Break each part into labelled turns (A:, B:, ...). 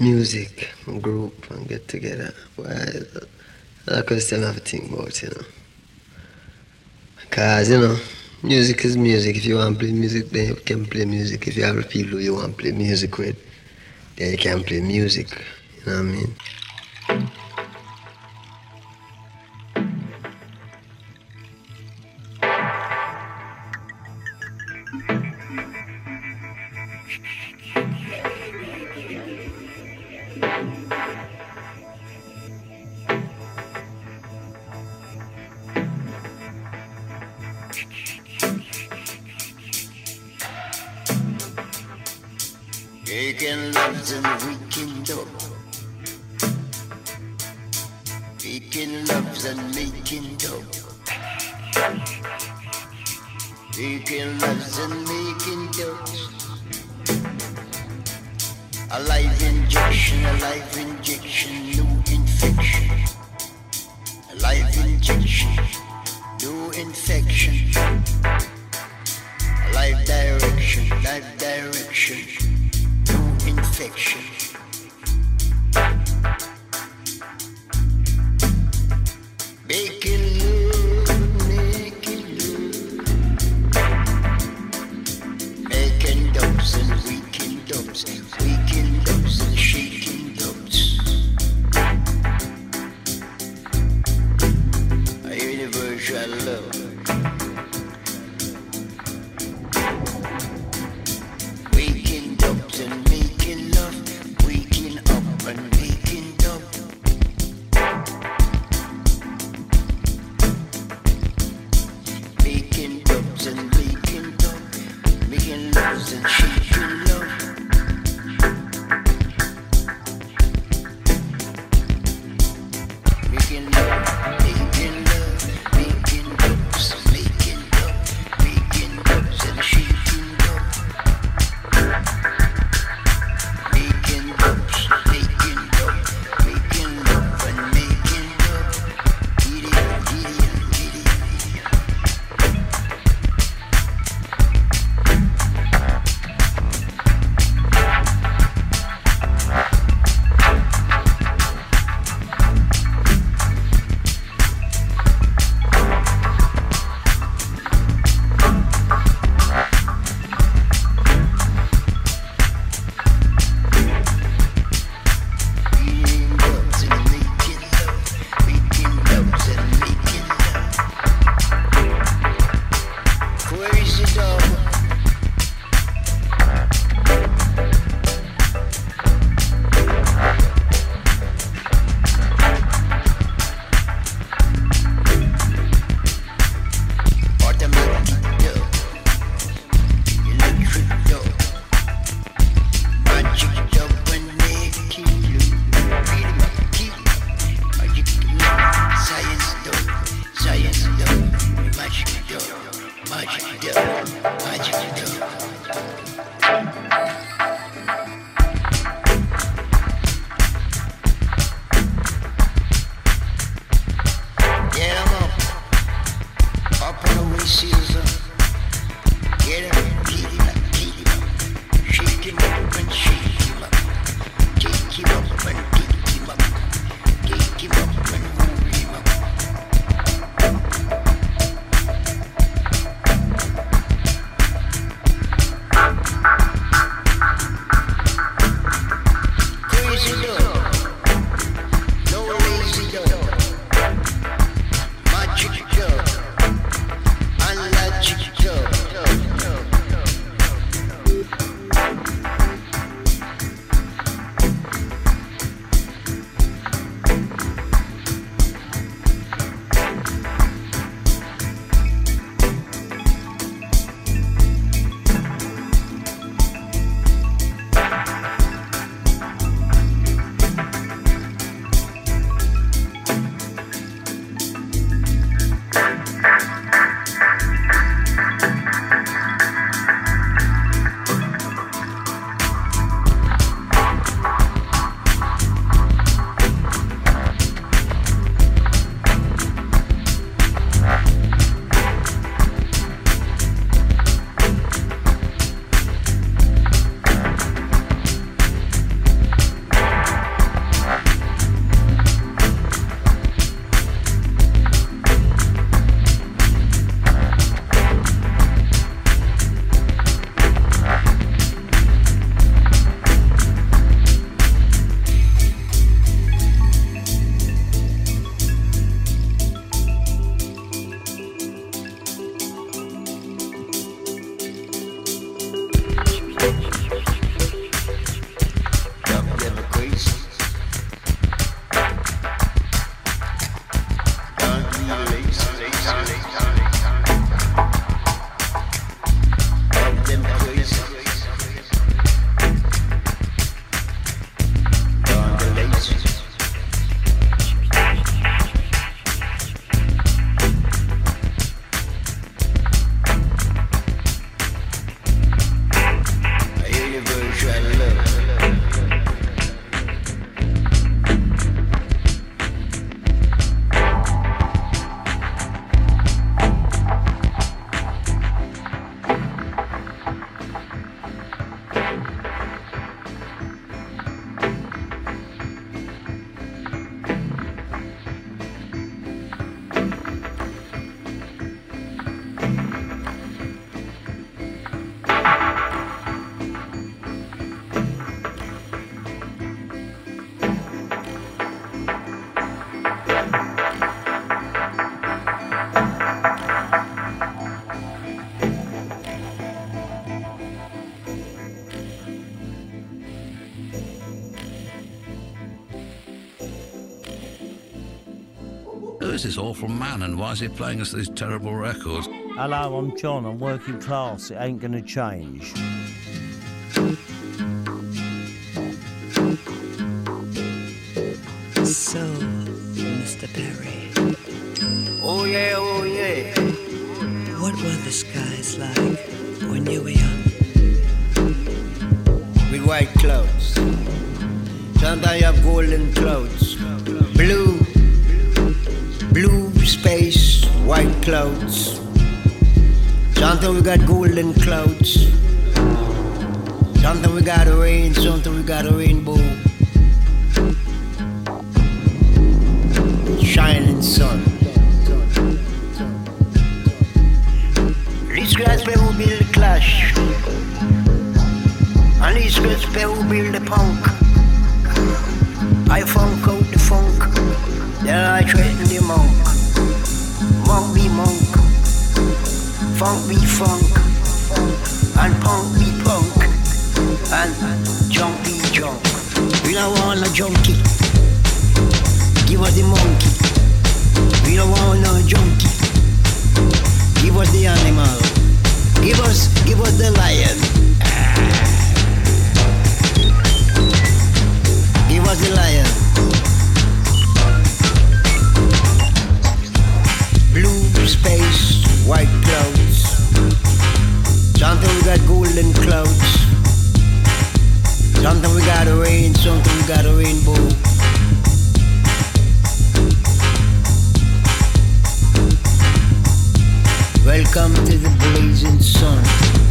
A: music, group, and get together. Well, question I have to think about, you know. Because, you know, music is music. If you want to play music, then you can play music. If you have people you want to play music with, then you can play music. You know what I mean?
B: is this awful man and why is he playing us these terrible records?
C: Hello, I'm John. I'm working class. It ain't
A: going to change. Welcome to the blazing sun.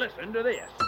D: listen to this.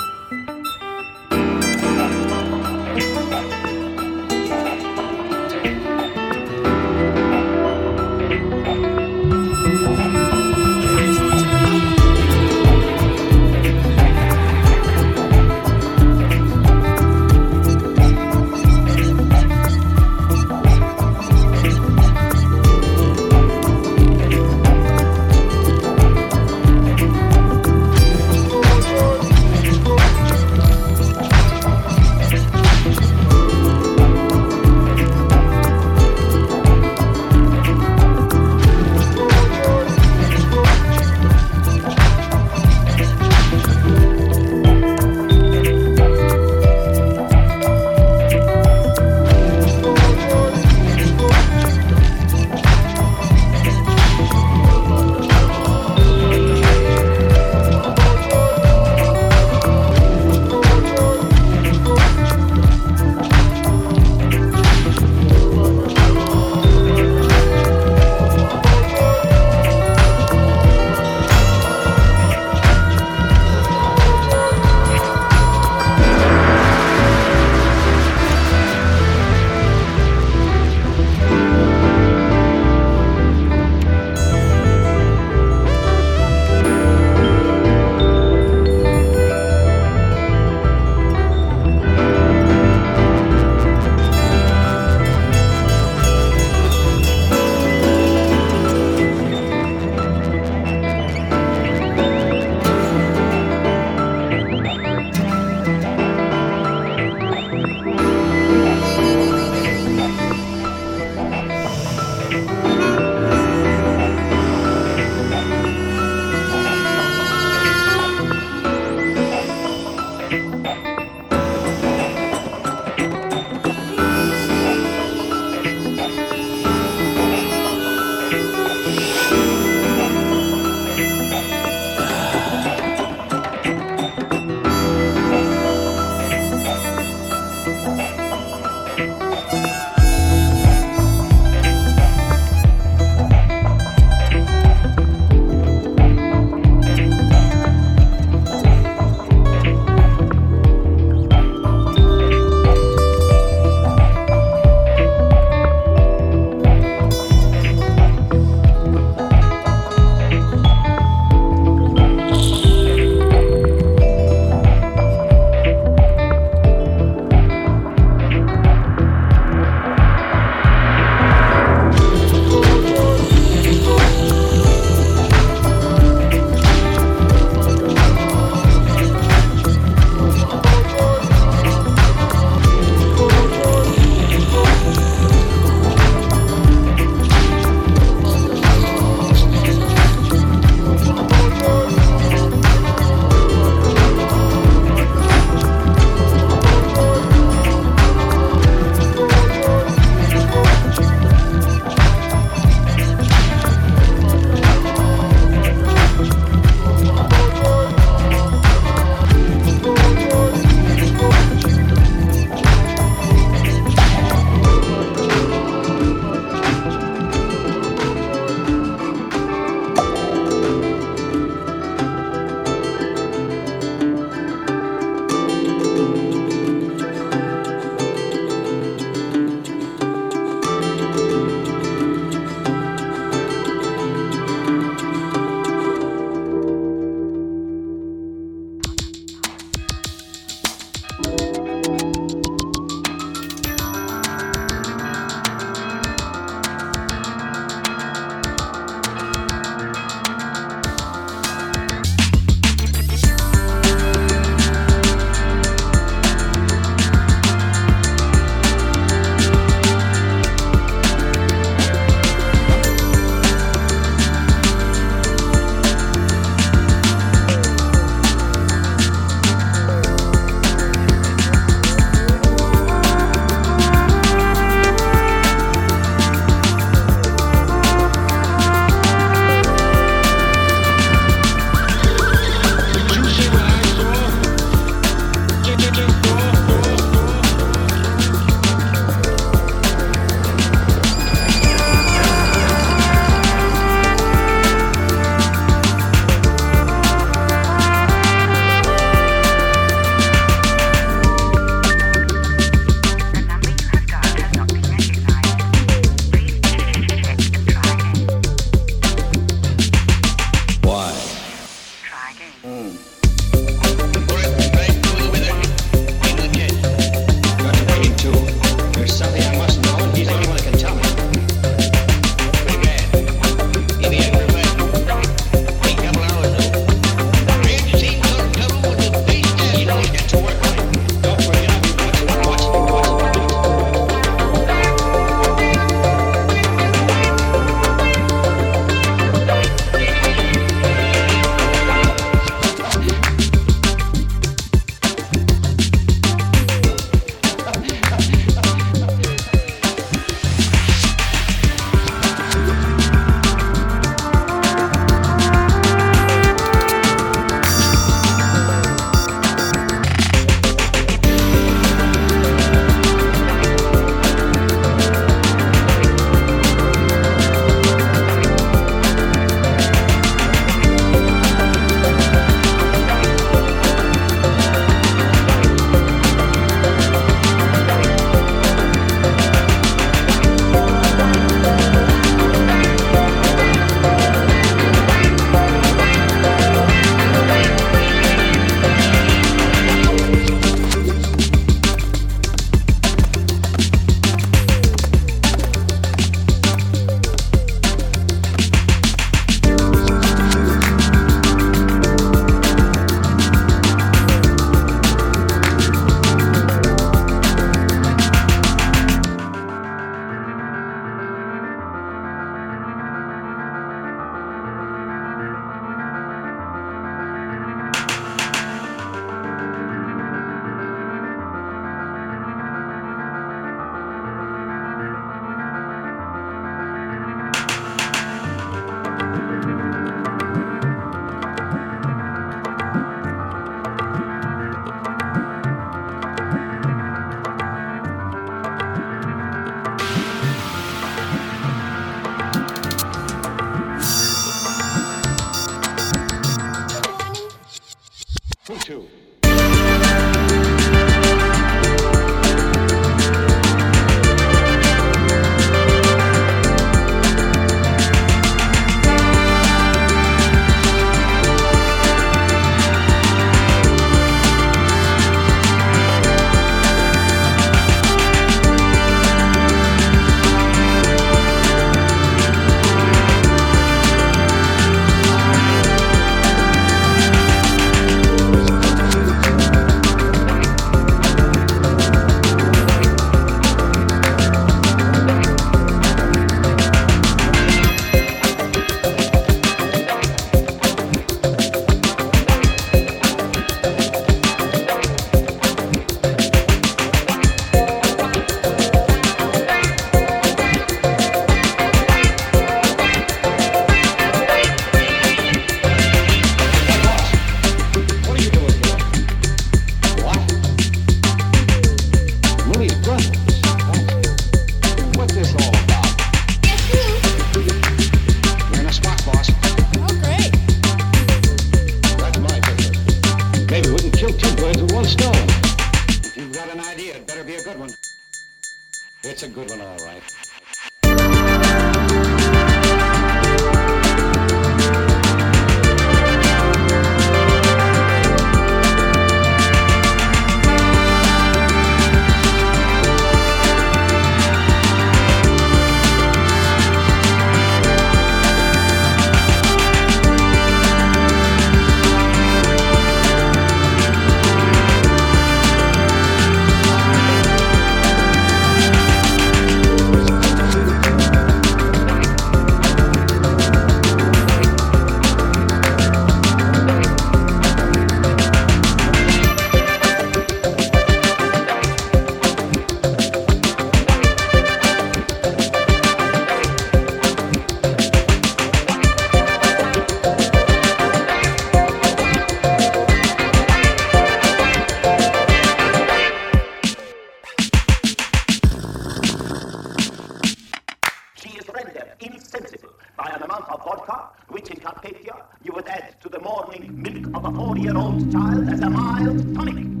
E: Insensible by an amount of vodka, which in Carpathia you would add to the morning milk of a four-year-old child as a mild tonic.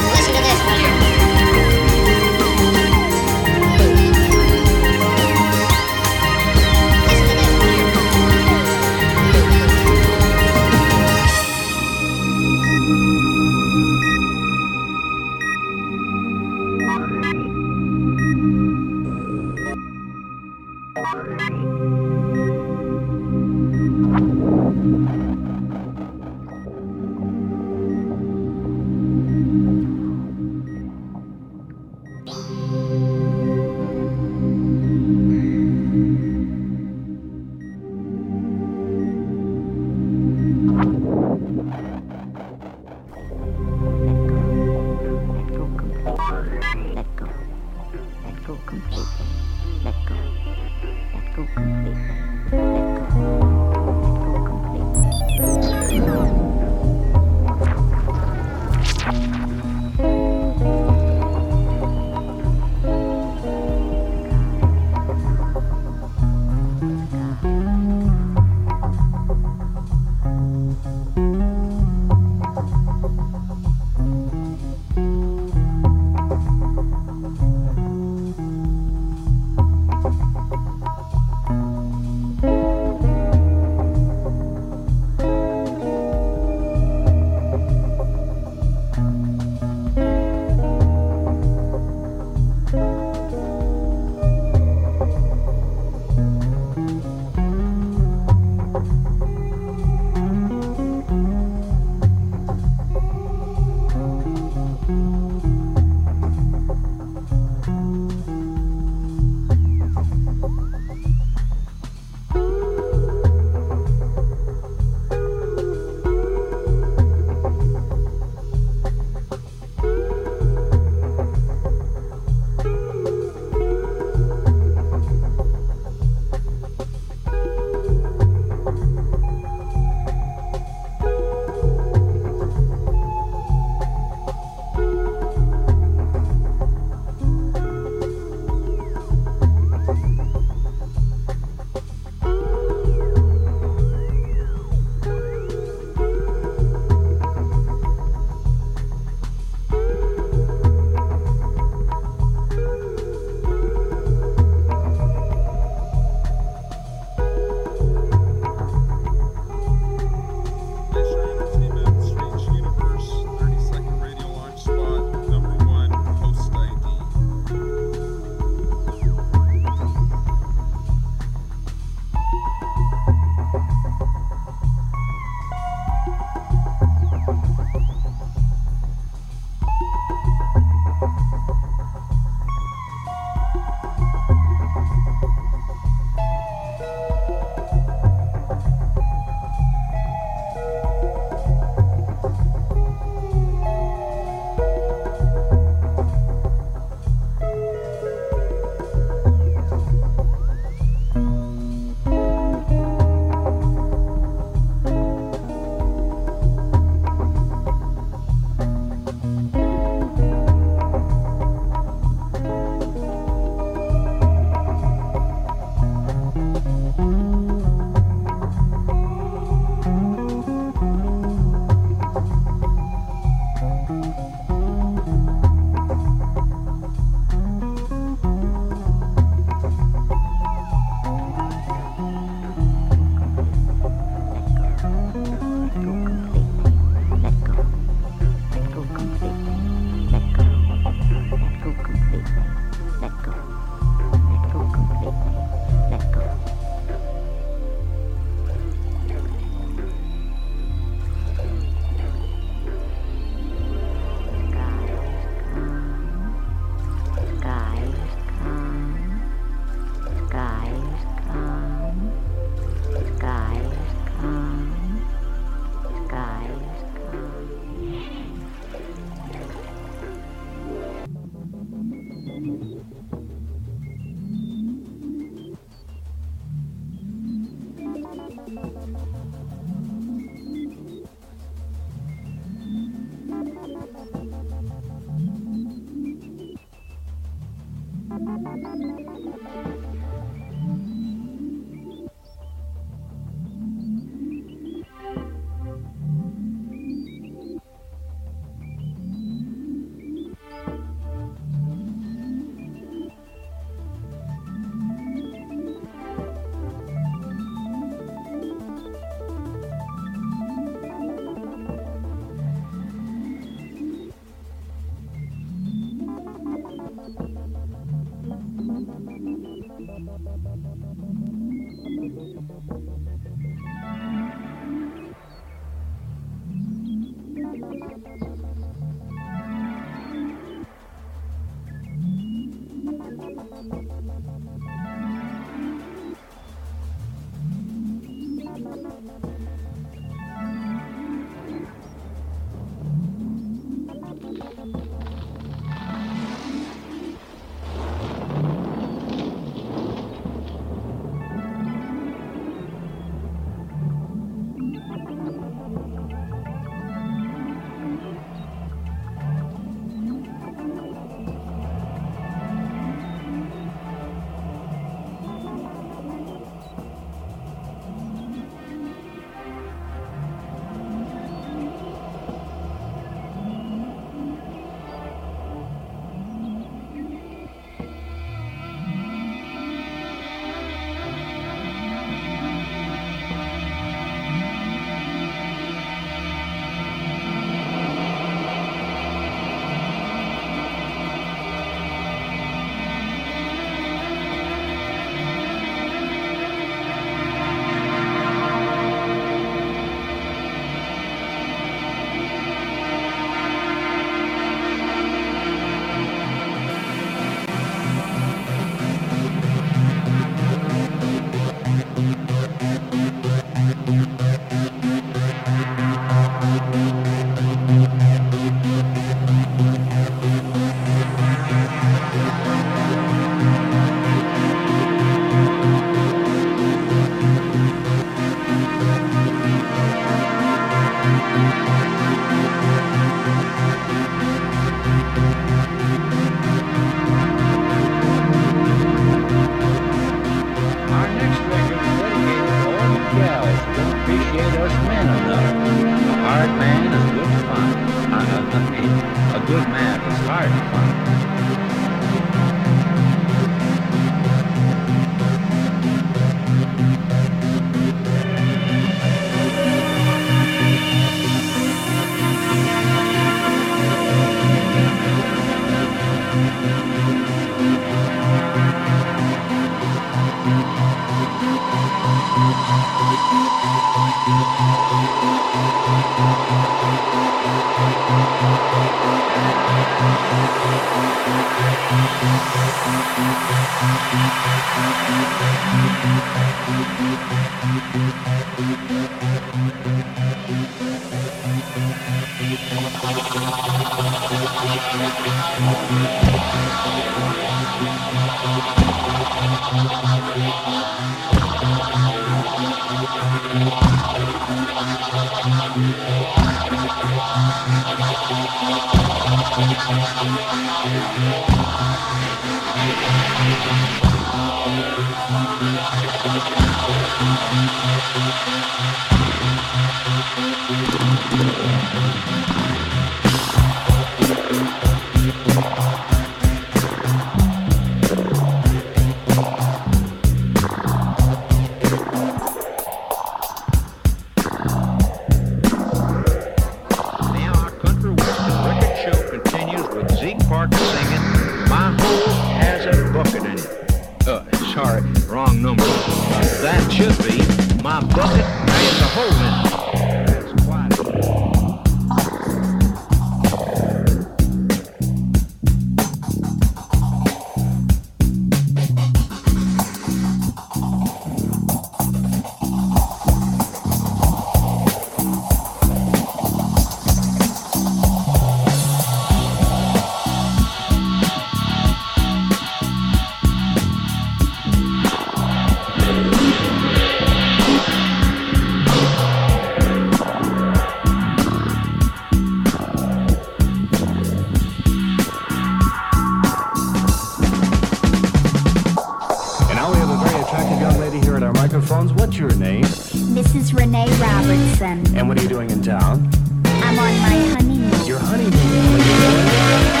F: microphones. What's your name?
G: Mrs. Renee Robertson.
F: And what are you doing in town?
G: I'm on my honeymoon.
F: Your honeymoon?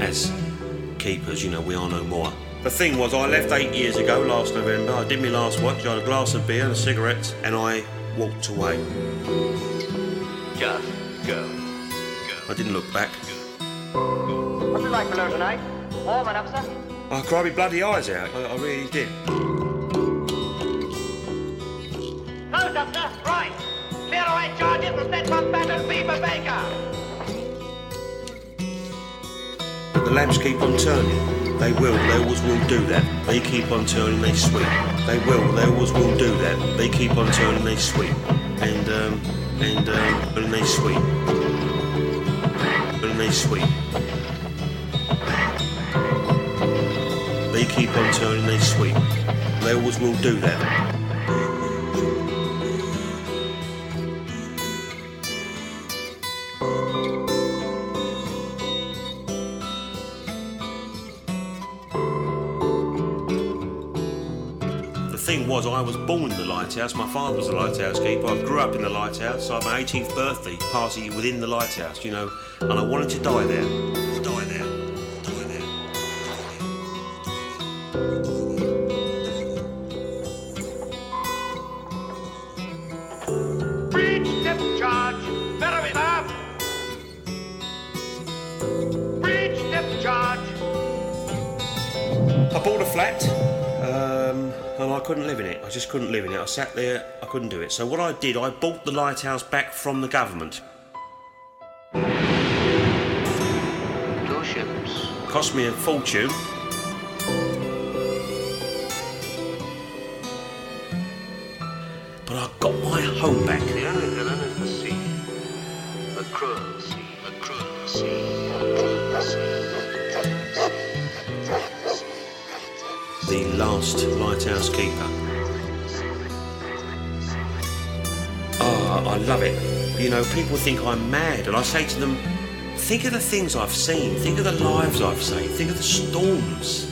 H: As keepers, you know, we are no more. The thing was, I left eight years ago, last November. I did my last watch, I had a glass of beer and a cigarette, and I walked away.
I: Just go.
H: I didn't look back.
J: What's it like below tonight? Warm enough, sir?
H: I cried my bloody eyes out. I, I really did.
J: Close up, sir. Right. Clear away charges and send one battered Beaver Baker.
H: Lamps keep on turning. They will, they always will do that. They keep on turning, they sweep. They will, they always will do that. They keep on turning, they sweep. And, um, and, um, and they sweep. And they sweep. They keep on turning, they sweep. They always will do that. Thing was, I was born in the lighthouse. My father was a lighthouse keeper. I grew up in the lighthouse. I had my 18th birthday party within the lighthouse, you know, and I wanted to. Die there. Couldn't live in it. I sat there, I couldn't do it. So what I did, I bought the lighthouse back from the government.
I: Two ships.
H: Cost me a fortune. But I got my home back.
I: The only villain is the sea. The cruel sea. The cruel sea. The cruel sea.
H: The last lighthouse keeper. I love it. You know, people think I'm mad, and I say to them, think of the things I've seen, think of the lives I've saved, think of the storms,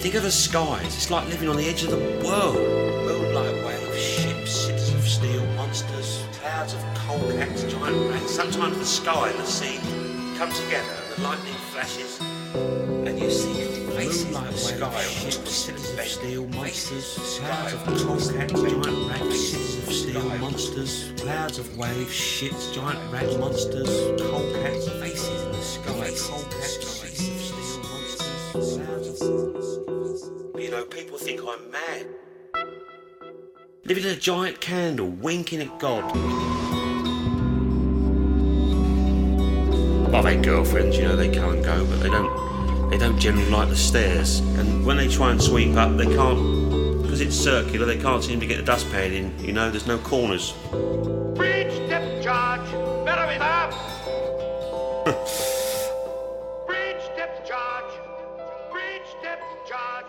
H: think of the skies. It's like living on the edge of the world. Moonlight waves, ships, cities of steel, monsters, clouds of coal cats, giant rats. Sometimes the sky and the sea come together, and the lightning flashes, and you see faces in the sky, ships, cities of steel, monsters, clouds of coal cats, giant rats, steel, monsters, clouds of waves, ships, giant rat monsters, cold cats, faces in the sky, coal cats, faces of steel, monsters, clouds of... You know, people think I'm mad. Living in a giant candle, winking at God. I've had girlfriends, you know, they come and go, but they don't they don't generally like the stairs. And when they try and sweep up, they can't because it's circular, they can't seem to get the dustpan in, you know, there's no corners.
J: Breach tip charge. Better be up. Breach tip charge. Breach tip charge.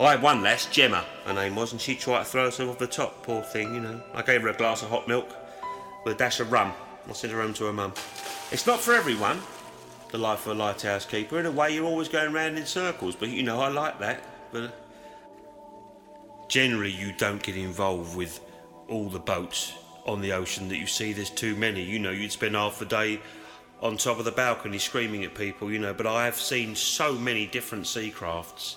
H: I had one lass, Gemma, her name was, and she tried to throw herself off the top, poor thing, you know. I gave her a glass of hot milk with a dash of rum. I sent her home to her mum. It's not for everyone, the life of a lighthouse keeper. In a way, you're always going round in circles, but you know, I like that. But generally, you don't get involved with all the boats on the ocean that you see. There's too many. You know, you'd spend half the day on top of the balcony screaming at people, you know. But I have seen so many different sea crafts.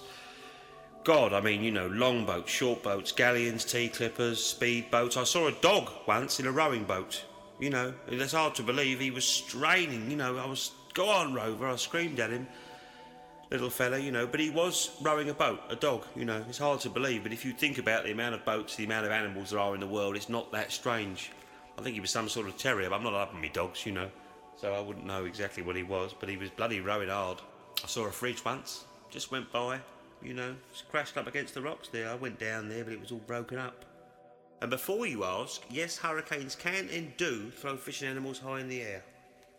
H: God, I mean, you know, long boats, short boats, galleons, tea clippers, speed boats. I saw a dog once in a rowing boat. You know, it's hard to believe he was straining. You know, I was, go on, Rover. I screamed at him, little fella, you know, but he was rowing a boat, a dog. You know, it's hard to believe, but if you think about the amount of boats, the amount of animals there are in the world, it's not that strange. I think he was some sort of terrier, but I'm not loving me dogs, you know, so I wouldn't know exactly what he was, but he was bloody rowing hard. I saw a fridge once, just went by, you know, crashed up against the rocks there. I went down there, but it was all broken up. And before you ask, yes, hurricanes can and do throw fishing animals high in the air.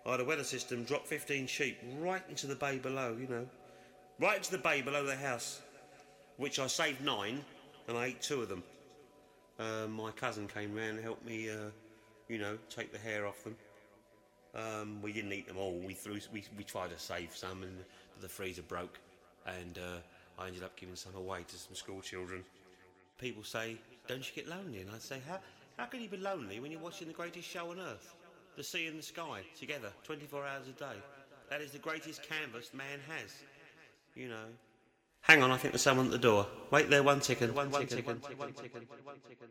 H: I had a weather system drop 15 sheep right into the bay below, you know. Right into the bay below the house, which I saved nine and I ate two of them. Um, my cousin came round and helped me, uh, you know, take the hair off them. Um, we didn't eat them all. We threw, we, we tried to save some, and the freezer broke, and uh, I ended up giving some away to some school children. People say, "Don't you get lonely?" And I say, "How how can you be lonely when you're watching the greatest show on earth, the sea and the sky together, 24 hours a day? That is the greatest canvas man has, you know." Hang on, I think there's someone at the door. Wait there one second. One second. One second. One second. One second.